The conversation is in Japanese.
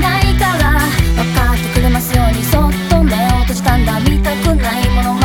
ないから分かってくれますようにそっと目を閉じたんだ見たくないもの